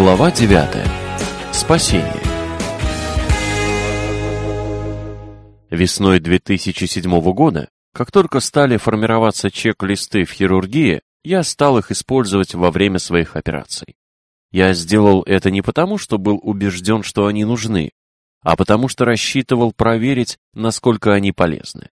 Глава 9. Спасение. Весной 2007 года, как только стали формироваться чек-листы в хирургии, я стал их использовать во время своих операций. Я сделал это не потому, что был убежден, что они нужны, а потому что рассчитывал проверить, насколько они полезны.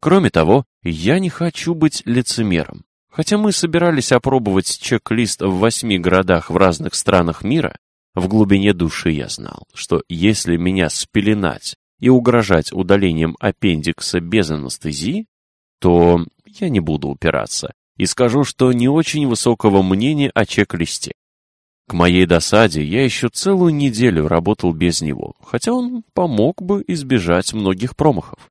Кроме того, я не хочу быть лицемером. Хотя мы собирались опробовать чек-лист в восьми городах в разных странах мира, в глубине души я знал, что если меня спеленать и угрожать удалением аппендикса без анестезии, то я не буду упираться и скажу, что не очень высокого мнения о чек-листе. К моей досаде я еще целую неделю работал без него, хотя он помог бы избежать многих промахов.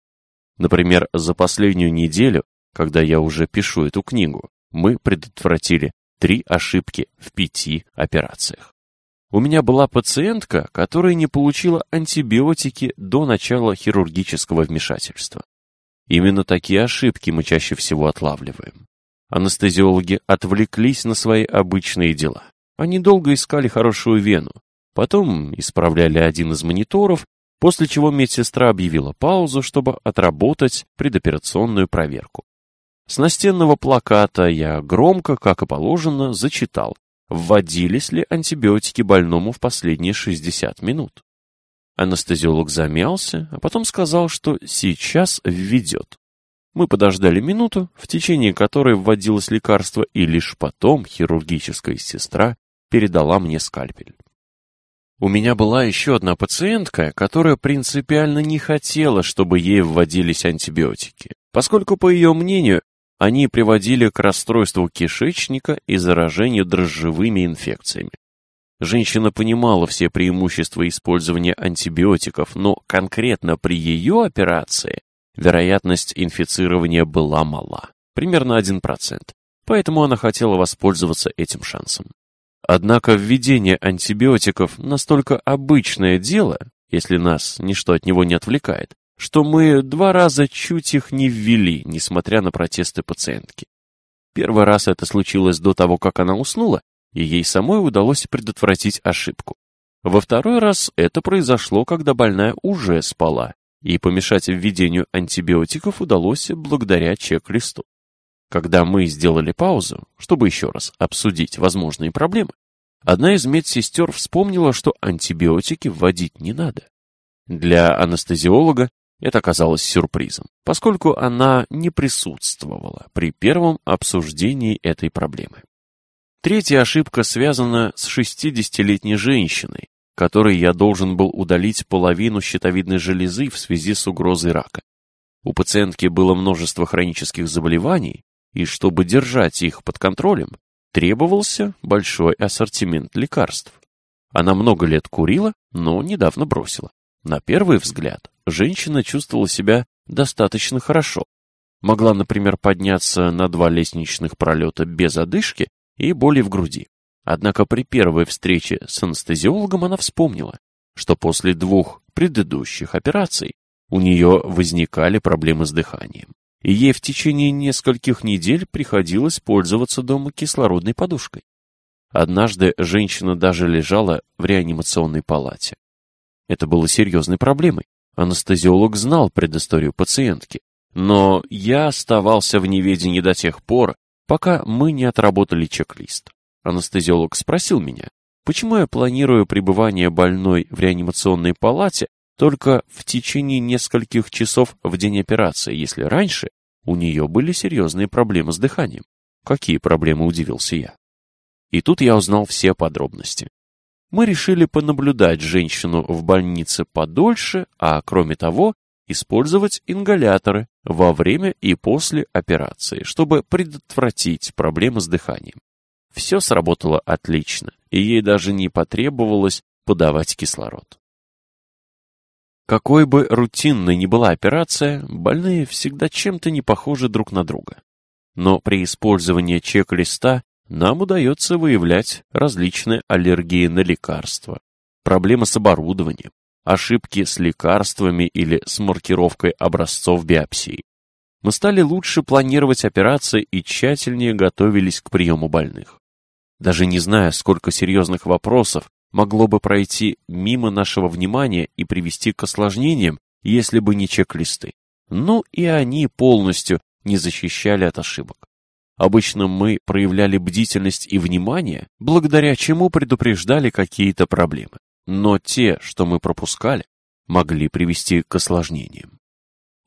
Например, за последнюю неделю, когда я уже пишу эту книгу, мы предотвратили три ошибки в пяти операциях. У меня была пациентка, которая не получила антибиотики до начала хирургического вмешательства. Именно такие ошибки мы чаще всего отлавливаем. Анестезиологи отвлеклись на свои обычные дела. Они долго искали хорошую вену, потом исправляли один из мониторов, после чего медсестра объявила паузу, чтобы отработать предоперационную проверку. С настенного плаката я громко, как и положено, зачитал, вводились ли антибиотики больному в последние 60 минут. Анестезиолог замялся, а потом сказал, что сейчас введет. Мы подождали минуту, в течение которой вводилось лекарство, и лишь потом хирургическая сестра передала мне скальпель. У меня была еще одна пациентка, которая принципиально не хотела, чтобы ей вводились антибиотики, поскольку, по ее мнению, они приводили к расстройству кишечника и заражению дрожжевыми инфекциями. Женщина понимала все преимущества использования антибиотиков, но конкретно при ее операции вероятность инфицирования была мала, примерно 1%, поэтому она хотела воспользоваться этим шансом. Однако введение антибиотиков настолько обычное дело, если нас ничто от него не отвлекает, что мы два раза чуть их не ввели, несмотря на протесты пациентки. Первый раз это случилось до того, как она уснула, и ей самой удалось предотвратить ошибку. Во второй раз это произошло, когда больная уже спала, и помешать введению антибиотиков удалось благодаря чек-листу. Когда мы сделали паузу, чтобы еще раз обсудить возможные проблемы, одна из медсестер вспомнила, что антибиотики вводить не надо. Для анестезиолога это оказалось сюрпризом, поскольку она не присутствовала при первом обсуждении этой проблемы. Третья ошибка связана с 60-летней женщиной, которой я должен был удалить половину щитовидной железы в связи с угрозой рака. У пациентки было множество хронических заболеваний, и чтобы держать их под контролем, требовался большой ассортимент лекарств. Она много лет курила, но недавно бросила. На первый взгляд, женщина чувствовала себя достаточно хорошо. Могла, например, подняться на два лестничных пролета без одышки и боли в груди. Однако при первой встрече с анестезиологом она вспомнила, что после двух предыдущих операций у нее возникали проблемы с дыханием, и ей в течение нескольких недель приходилось пользоваться дома кислородной подушкой. Однажды женщина даже лежала в реанимационной палате. Это было серьезной проблемой. Анестезиолог знал предысторию пациентки, но я оставался в неведении до тех пор, пока мы не отработали чек-лист. Анестезиолог спросил меня, почему я планирую пребывание больной в реанимационной палате только в течение нескольких часов в день операции, если раньше у нее были серьезные проблемы с дыханием. Какие проблемы, удивился я. И тут я узнал все подробности мы решили понаблюдать женщину в больнице подольше, а кроме того, использовать ингаляторы во время и после операции, чтобы предотвратить проблемы с дыханием. Все сработало отлично, и ей даже не потребовалось подавать кислород. Какой бы рутинной ни была операция, больные всегда чем-то не похожи друг на друга. Но при использовании чек-листа нам удается выявлять различные аллергии на лекарства, проблемы с оборудованием, ошибки с лекарствами или с маркировкой образцов биопсии. Мы стали лучше планировать операции и тщательнее готовились к приему больных. даже не зная, сколько серьезных вопросов могло бы пройти мимо нашего внимания и привести к осложнениям, если бы не чек-листы. Ну и они полностью не защищали от ошибок. Обычно мы проявляли бдительность и внимание, благодаря чему предупреждали какие-то проблемы. Но те, что мы пропускали, могли привести к осложнениям.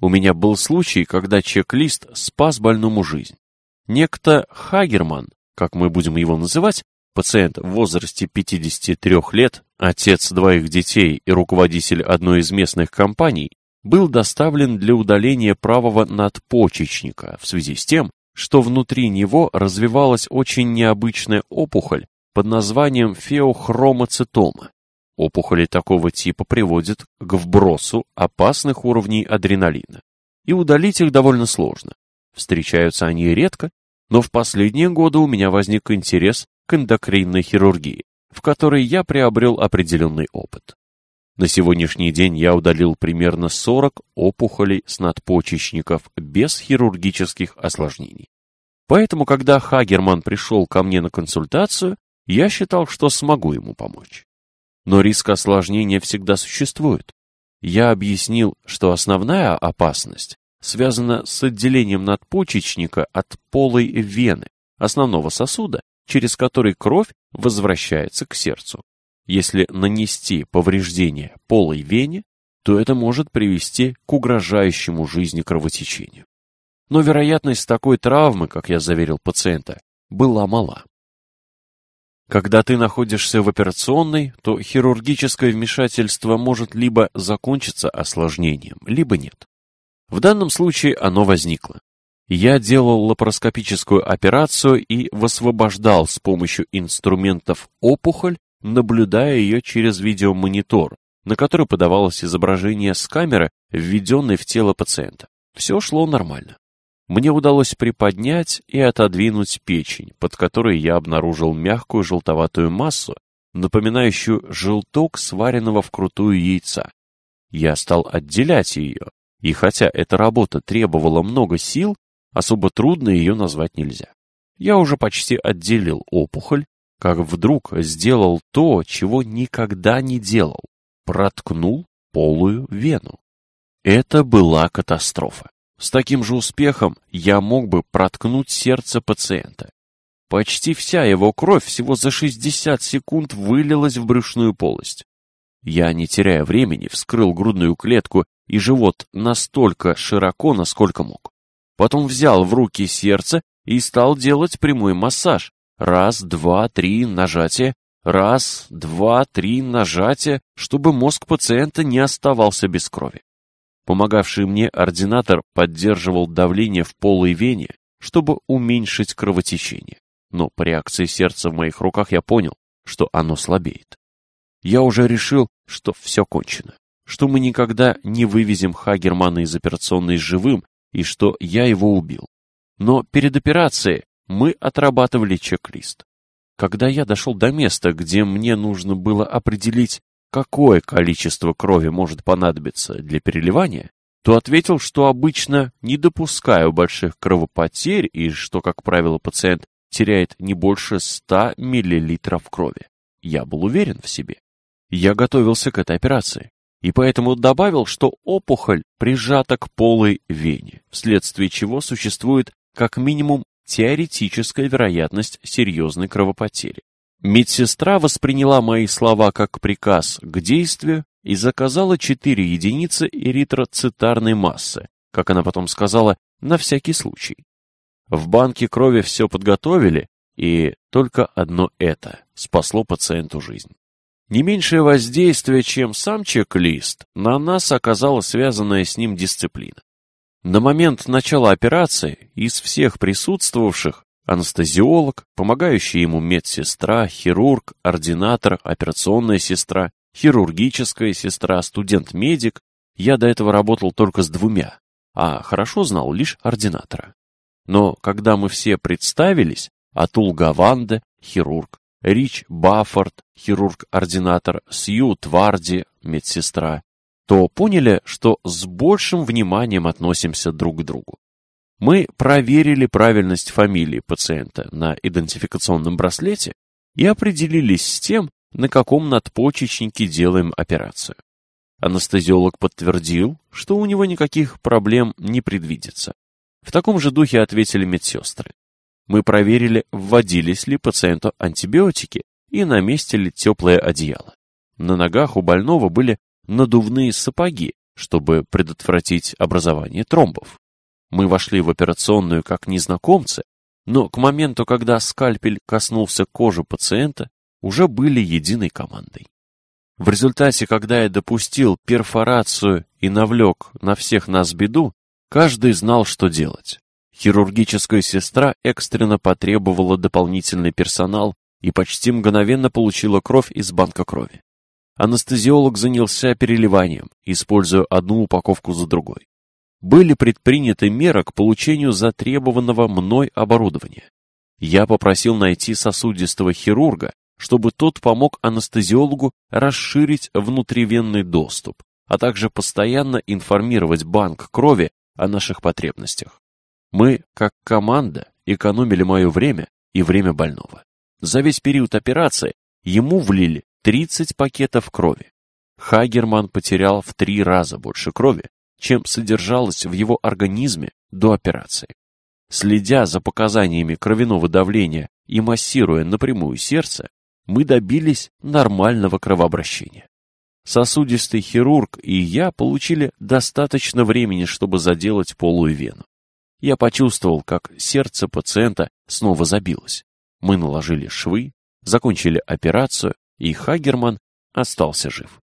У меня был случай, когда чек-лист спас больному жизнь. Некто Хагерман, как мы будем его называть, пациент в возрасте 53 лет, отец двоих детей и руководитель одной из местных компаний, был доставлен для удаления правого надпочечника в связи с тем, что внутри него развивалась очень необычная опухоль под названием феохромоцитома. Опухоли такого типа приводят к вбросу опасных уровней адреналина. И удалить их довольно сложно. Встречаются они редко, но в последние годы у меня возник интерес к эндокринной хирургии, в которой я приобрел определенный опыт. На сегодняшний день я удалил примерно 40 опухолей с надпочечников без хирургических осложнений. Поэтому, когда Хагерман пришел ко мне на консультацию, я считал, что смогу ему помочь. Но риск осложнения всегда существует. Я объяснил, что основная опасность связана с отделением надпочечника от полой вены, основного сосуда, через который кровь возвращается к сердцу. Если нанести повреждение полой вене, то это может привести к угрожающему жизни кровотечению. Но вероятность такой травмы, как я заверил пациента, была мала. Когда ты находишься в операционной, то хирургическое вмешательство может либо закончиться осложнением, либо нет. В данном случае оно возникло. Я делал лапароскопическую операцию и высвобождал с помощью инструментов опухоль, наблюдая ее через видеомонитор, на который подавалось изображение с камеры, введенной в тело пациента. Все шло нормально мне удалось приподнять и отодвинуть печень, под которой я обнаружил мягкую желтоватую массу, напоминающую желток сваренного вкрутую яйца. Я стал отделять ее, и хотя эта работа требовала много сил, особо трудно ее назвать нельзя. Я уже почти отделил опухоль, как вдруг сделал то, чего никогда не делал. Проткнул полую вену. Это была катастрофа. С таким же успехом я мог бы проткнуть сердце пациента. Почти вся его кровь всего за 60 секунд вылилась в брюшную полость. Я, не теряя времени, вскрыл грудную клетку и живот настолько широко, насколько мог. Потом взял в руки сердце и стал делать прямой массаж. Раз, два, три нажатия. Раз, два, три нажатия, чтобы мозг пациента не оставался без крови. Помогавший мне ординатор поддерживал давление в полой вене, чтобы уменьшить кровотечение. Но по реакции сердца в моих руках я понял, что оно слабеет. Я уже решил, что все кончено, что мы никогда не вывезем Хагермана из операционной живым и что я его убил. Но перед операцией мы отрабатывали чек-лист. Когда я дошел до места, где мне нужно было определить, какое количество крови может понадобиться для переливания, то ответил, что обычно не допускаю больших кровопотерь и что, как правило, пациент теряет не больше 100 мл крови. Я был уверен в себе. Я готовился к этой операции и поэтому добавил, что опухоль прижата к полой вене, вследствие чего существует как минимум теоретическая вероятность серьезной кровопотери. Медсестра восприняла мои слова как приказ к действию и заказала 4 единицы эритроцитарной массы, как она потом сказала, на всякий случай. В банке крови все подготовили, и только одно это спасло пациенту жизнь. Не меньшее воздействие, чем сам чек-лист, на нас оказала связанная с ним дисциплина. На момент начала операции из всех присутствовавших анестезиолог, помогающая ему медсестра, хирург, ординатор, операционная сестра, хирургическая сестра, студент-медик. Я до этого работал только с двумя, а хорошо знал лишь ординатора. Но когда мы все представились, Атул Гаванде, хирург, Рич Баффорд, хирург-ординатор, Сью Тварди, медсестра, то поняли, что с большим вниманием относимся друг к другу. Мы проверили правильность фамилии пациента на идентификационном браслете и определились с тем, на каком надпочечнике делаем операцию. Анестезиолог подтвердил, что у него никаких проблем не предвидится. В таком же духе ответили медсестры. Мы проверили, вводились ли пациенту антибиотики и на месте ли теплое одеяло. На ногах у больного были надувные сапоги, чтобы предотвратить образование тромбов. Мы вошли в операционную как незнакомцы, но к моменту, когда скальпель коснулся кожи пациента, уже были единой командой. В результате, когда я допустил перфорацию и навлек на всех нас беду, каждый знал, что делать. Хирургическая сестра экстренно потребовала дополнительный персонал и почти мгновенно получила кровь из банка крови. Анестезиолог занялся переливанием, используя одну упаковку за другой. Были предприняты меры к получению затребованного мной оборудования. Я попросил найти сосудистого хирурга, чтобы тот помог анестезиологу расширить внутривенный доступ, а также постоянно информировать банк крови о наших потребностях. Мы, как команда, экономили мое время и время больного. За весь период операции ему влили 30 пакетов крови. Хагерман потерял в три раза больше крови, чем содержалось в его организме до операции. Следя за показаниями кровяного давления и массируя напрямую сердце, мы добились нормального кровообращения. Сосудистый хирург и я получили достаточно времени, чтобы заделать полую вену. Я почувствовал, как сердце пациента снова забилось. Мы наложили швы, закончили операцию, и Хагерман остался жив.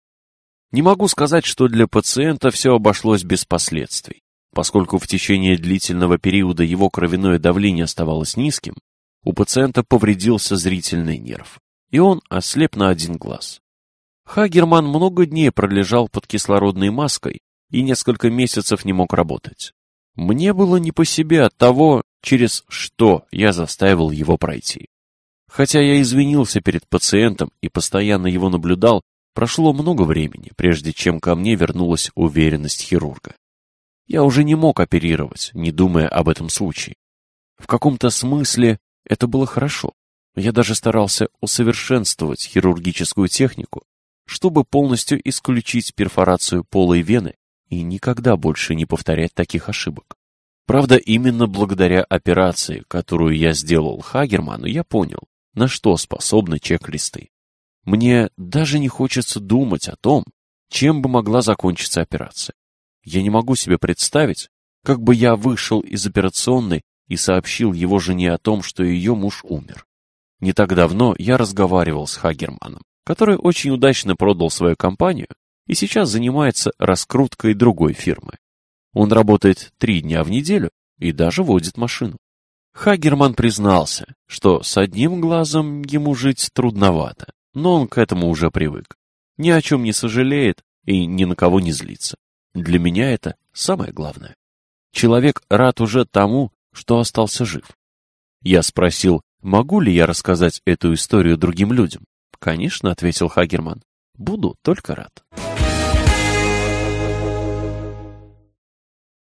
Не могу сказать, что для пациента все обошлось без последствий. Поскольку в течение длительного периода его кровяное давление оставалось низким, у пациента повредился зрительный нерв и он ослеп на один глаз. Хагерман много дней пролежал под кислородной маской и несколько месяцев не мог работать. Мне было не по себе от того, через что я заставил его пройти. Хотя я извинился перед пациентом и постоянно его наблюдал, прошло много времени, прежде чем ко мне вернулась уверенность хирурга. Я уже не мог оперировать, не думая об этом случае. В каком-то смысле это было хорошо. Я даже старался усовершенствовать хирургическую технику, чтобы полностью исключить перфорацию полой вены и никогда больше не повторять таких ошибок. Правда, именно благодаря операции, которую я сделал Хагерману, я понял, на что способны чек-листы. Мне даже не хочется думать о том, чем бы могла закончиться операция. Я не могу себе представить, как бы я вышел из операционной и сообщил его жене о том, что ее муж умер. Не так давно я разговаривал с Хагерманом, который очень удачно продал свою компанию и сейчас занимается раскруткой другой фирмы. Он работает три дня в неделю и даже водит машину. Хагерман признался, что с одним глазом ему жить трудновато, но он к этому уже привык. Ни о чем не сожалеет и ни на кого не злится. Для меня это самое главное. Человек рад уже тому, что остался жив. Я спросил, Могу ли я рассказать эту историю другим людям? Конечно, ответил Хагерман. Буду только рад.